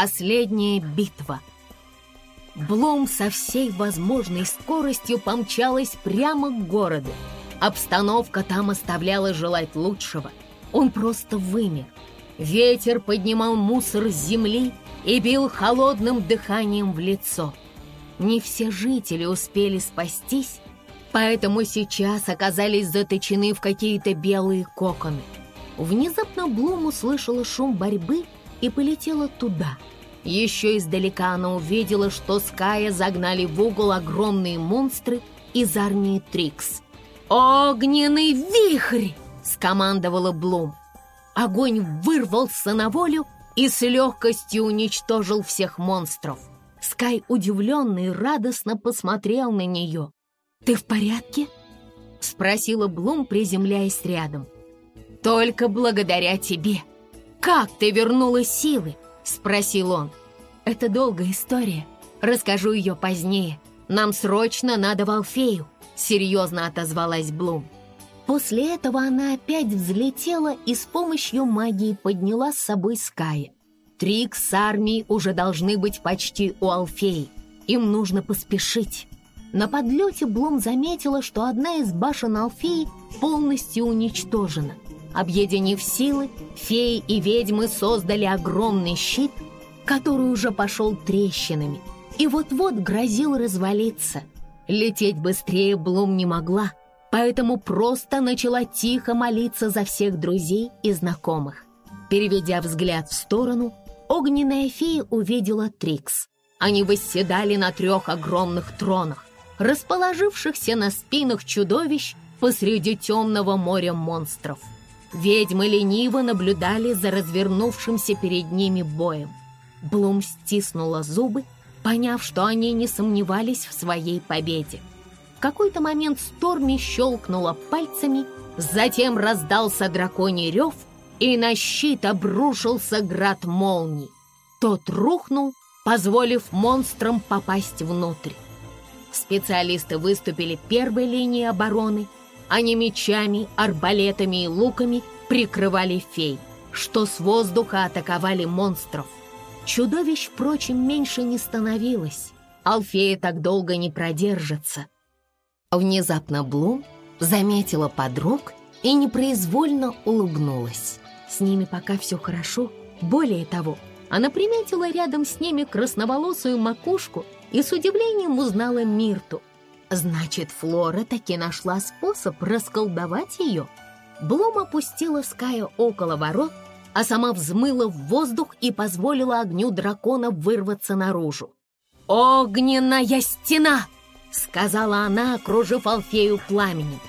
Последняя битва. Блум со всей возможной скоростью помчалась прямо к городу. Обстановка там оставляла желать лучшего. Он просто вымер. Ветер поднимал мусор с земли и бил холодным дыханием в лицо. Не все жители успели спастись, поэтому сейчас оказались заточены в какие-то белые коконы. Внезапно Блум услышала шум борьбы и полетела туда. Еще издалека она увидела, что Ская загнали в угол огромные монстры из армии Трикс. «Огненный вихрь!» — скомандовала Блум. Огонь вырвался на волю и с легкостью уничтожил всех монстров. Скай удивленно и радостно посмотрел на нее. «Ты в порядке?» — спросила Блум, приземляясь рядом. «Только благодаря тебе. Как ты вернула силы?» — спросил он. «Это долгая история. Расскажу ее позднее. Нам срочно надо в Алфею», — серьезно отозвалась Блум. После этого она опять взлетела и с помощью магии подняла с собой Ская. Трикс с армией уже должны быть почти у Алфеи. Им нужно поспешить. На подлете Блум заметила, что одна из башен Алфеи полностью уничтожена. Объединив силы, феи и ведьмы создали огромный щит, который уже пошел трещинами и вот-вот грозил развалиться. Лететь быстрее Блум не могла, поэтому просто начала тихо молиться за всех друзей и знакомых. Переведя взгляд в сторону, огненная фея увидела Трикс. Они восседали на трех огромных тронах, расположившихся на спинах чудовищ посреди темного моря монстров. Ведьмы лениво наблюдали за развернувшимся перед ними боем. Блум стиснула зубы, поняв, что они не сомневались в своей победе. В какой-то момент Сторми щелкнула пальцами, затем раздался драконий рев, и на щит обрушился град молний. Тот рухнул, позволив монстрам попасть внутрь. Специалисты выступили первой линией обороны. Они мечами, арбалетами и луками прикрывали фей, что с воздуха атаковали монстров. Чудовищ, впрочем, меньше не становилось. Алфея так долго не продержится. Внезапно Блум заметила подруг и непроизвольно улыбнулась. С ними пока все хорошо. Более того, она приметила рядом с ними красноволосую макушку и с удивлением узнала Мирту. Значит, Флора таки нашла способ расколдовать ее. Блум опустила Ская около ворот, а сама взмыла в воздух и позволила огню дракона вырваться наружу. «Огненная стена!» — сказала она, окружив Алфею пламенем.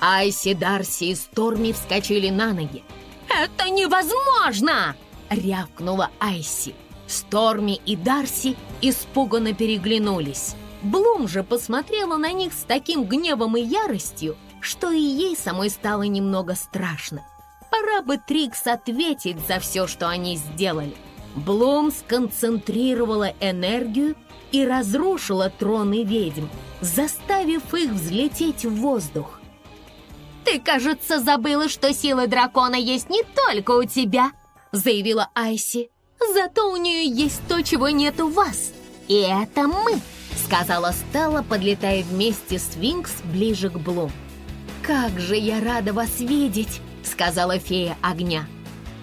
Айси, Дарси и Сторми вскочили на ноги. «Это невозможно!» — рявкнула Айси. Сторми и Дарси испуганно переглянулись. Блум же посмотрела на них с таким гневом и яростью, что и ей самой стало немного страшно. Пора бы Трикс ответить за все, что они сделали. Блум сконцентрировала энергию и разрушила троны ведьм, заставив их взлететь в воздух. «Ты, кажется, забыла, что сила дракона есть не только у тебя», заявила Айси. «Зато у нее есть то, чего нет у вас. И это мы», сказала Стелла, подлетая вместе с Винкс ближе к Блум. «Как же я рада вас видеть!» сказала фея огня.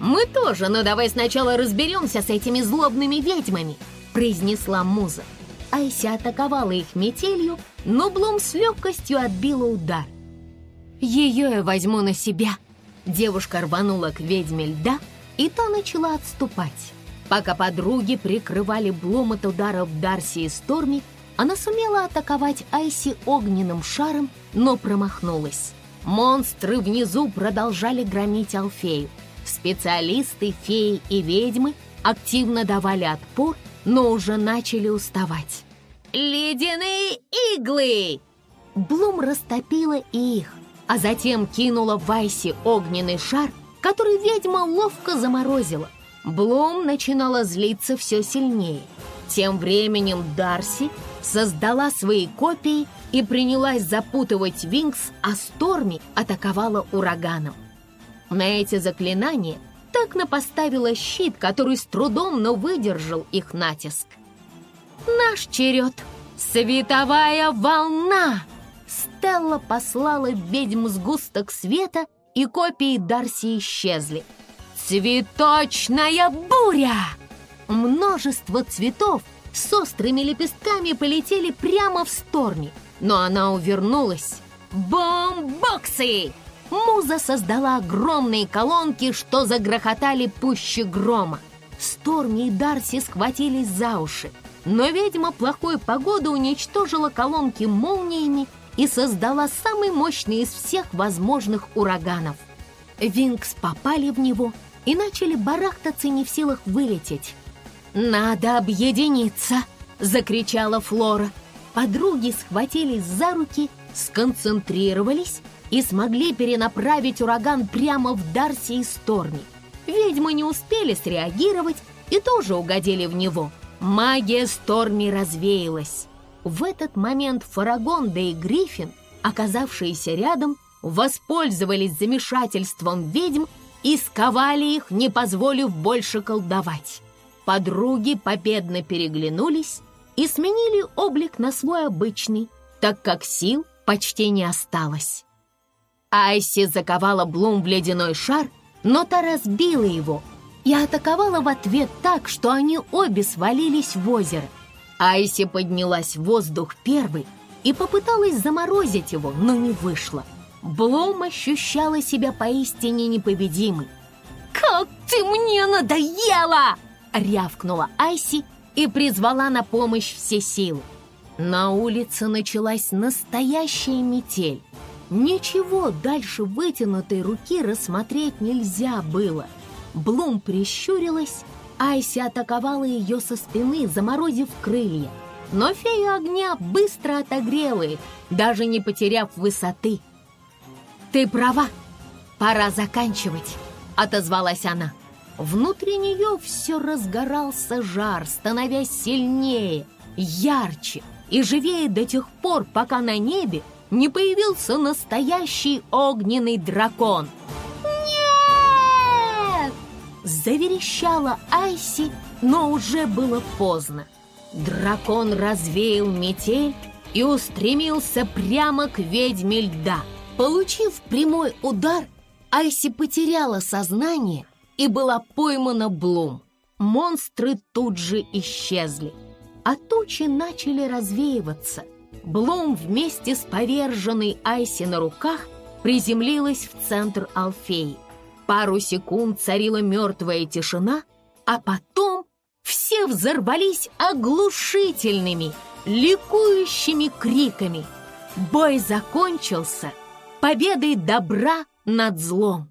«Мы тоже, но давай сначала разберемся с этими злобными ведьмами», произнесла Муза. Айси атаковала их метелью, но Блум с легкостью отбила удар. «Ее я возьму на себя!» Девушка рванула к ведьме льда, и та начала отступать. Пока подруги прикрывали Блум от ударов Дарси и Сторми, она сумела атаковать Айси огненным шаром, но промахнулась. Монстры внизу продолжали громить Алфею. Специалисты, феи и ведьмы активно давали отпор, но уже начали уставать. «Ледяные иглы!» Блум растопила и их, а затем кинула в Айси огненный шар, который ведьма ловко заморозила. Блум начинала злиться все сильнее. Тем временем Дарси создала свои копии и принялась запутывать Винкс, а Сторми атаковала ураганом. На эти заклинания Текна поставила щит, который с трудом, но выдержал их натиск. «Наш черед! Световая волна!» Стелла послала ведьм сгусток света, и копии Дарси исчезли. «Цветочная буря!» Множество цветов с острыми лепестками полетели прямо в Сторми, но она увернулась. «Бомбоксы!» Муза создала огромные колонки, что загрохотали пуще грома. Сторми и Дарси схватились за уши, но ведьма плохой погоды уничтожила колонки молниями и создала самый мощный из всех возможных ураганов. Винкс попали в него и начали барахтаться не в силах вылететь. «Надо объединиться!» — закричала Флора. Подруги схватились за руки, сконцентрировались и смогли перенаправить ураган прямо в Дарси и Сторми. Ведьмы не успели среагировать и тоже угодили в него. Магия Сторми развеялась. В этот момент Фарагонда и Гриффин, оказавшиеся рядом, воспользовались замешательством ведьм и сковали их, не позволив больше колдовать. Подруги победно переглянулись и сменили облик на свой обычный, так как сил почти не осталось. Айси заковала Блум в ледяной шар, но та разбила его и атаковала в ответ так, что они обе свалились в озеро. Айси поднялась в воздух первой и попыталась заморозить его, но не вышло. Блум ощущала себя поистине непобедимой. «Как ты мне надоела!» — рявкнула Айси и призвала на помощь все силы. На улице началась настоящая метель. Ничего дальше вытянутой руки рассмотреть нельзя было. Блум прищурилась, Айси атаковала ее со спины, заморозив крылья. Но фея огня быстро отогрела их, даже не потеряв высоты. «Ты права, пора заканчивать», — отозвалась она. Внутри нее все разгорался жар, становясь сильнее, ярче и живее до тех пор, пока на небе не появился настоящий огненный дракон. «Нет!» Заверещала Айси, но уже было поздно. Дракон развеял метель и устремился прямо к ведьме льда. Получив прямой удар, Айси потеряла сознание и была поймана Блум. Монстры тут же исчезли, а тучи начали развеиваться – Блум вместе с поверженной Айси на руках приземлилась в центр Алфеи. Пару секунд царила мертвая тишина, а потом все взорвались оглушительными, ликующими криками. Бой закончился победой добра над злом.